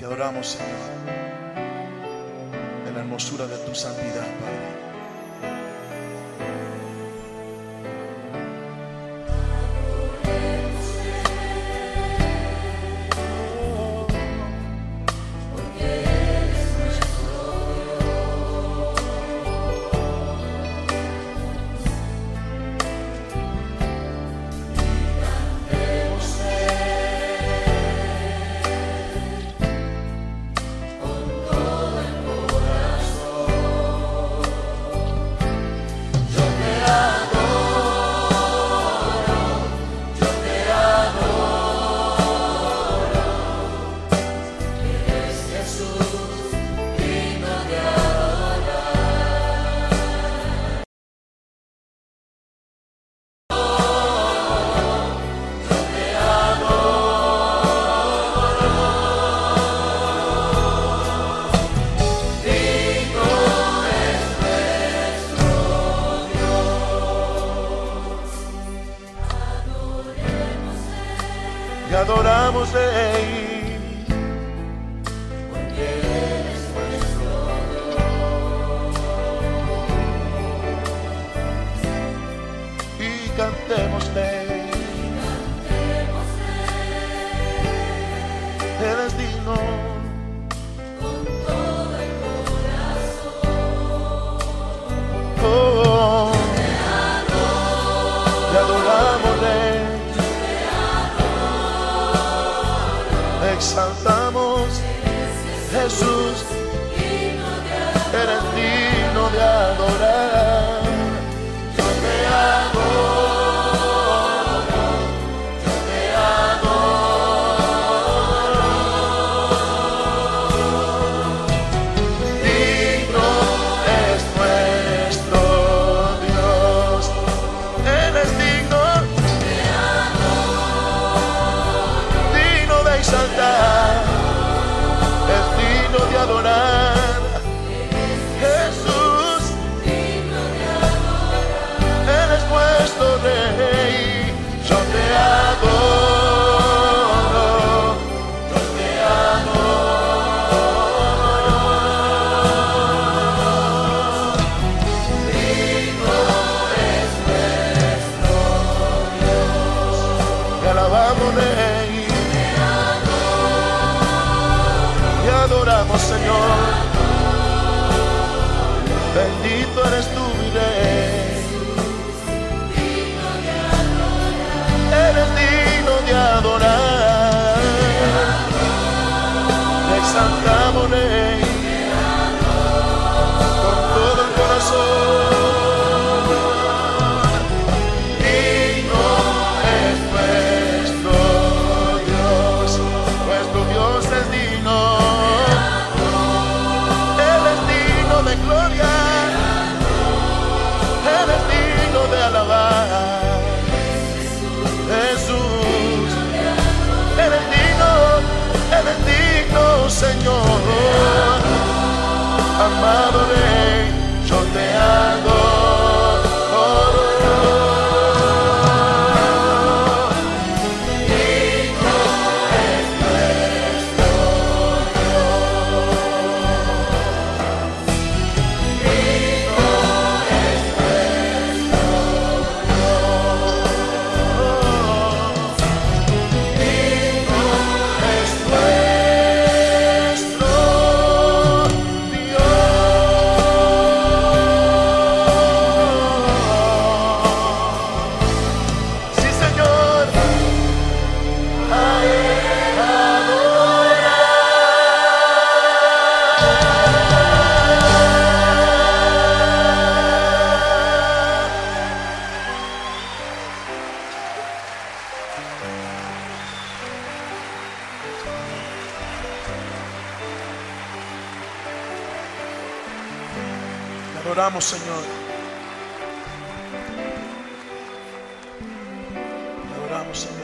Te adoramos, Señor, en la hermosura de tu santidad, Padre. te adoramos, Rey. exaltamos, Jesús, eres digno de adorar. Señor. Bendito eres tú, mi. another day. adoramos, Señor. Te adoramos, Señor.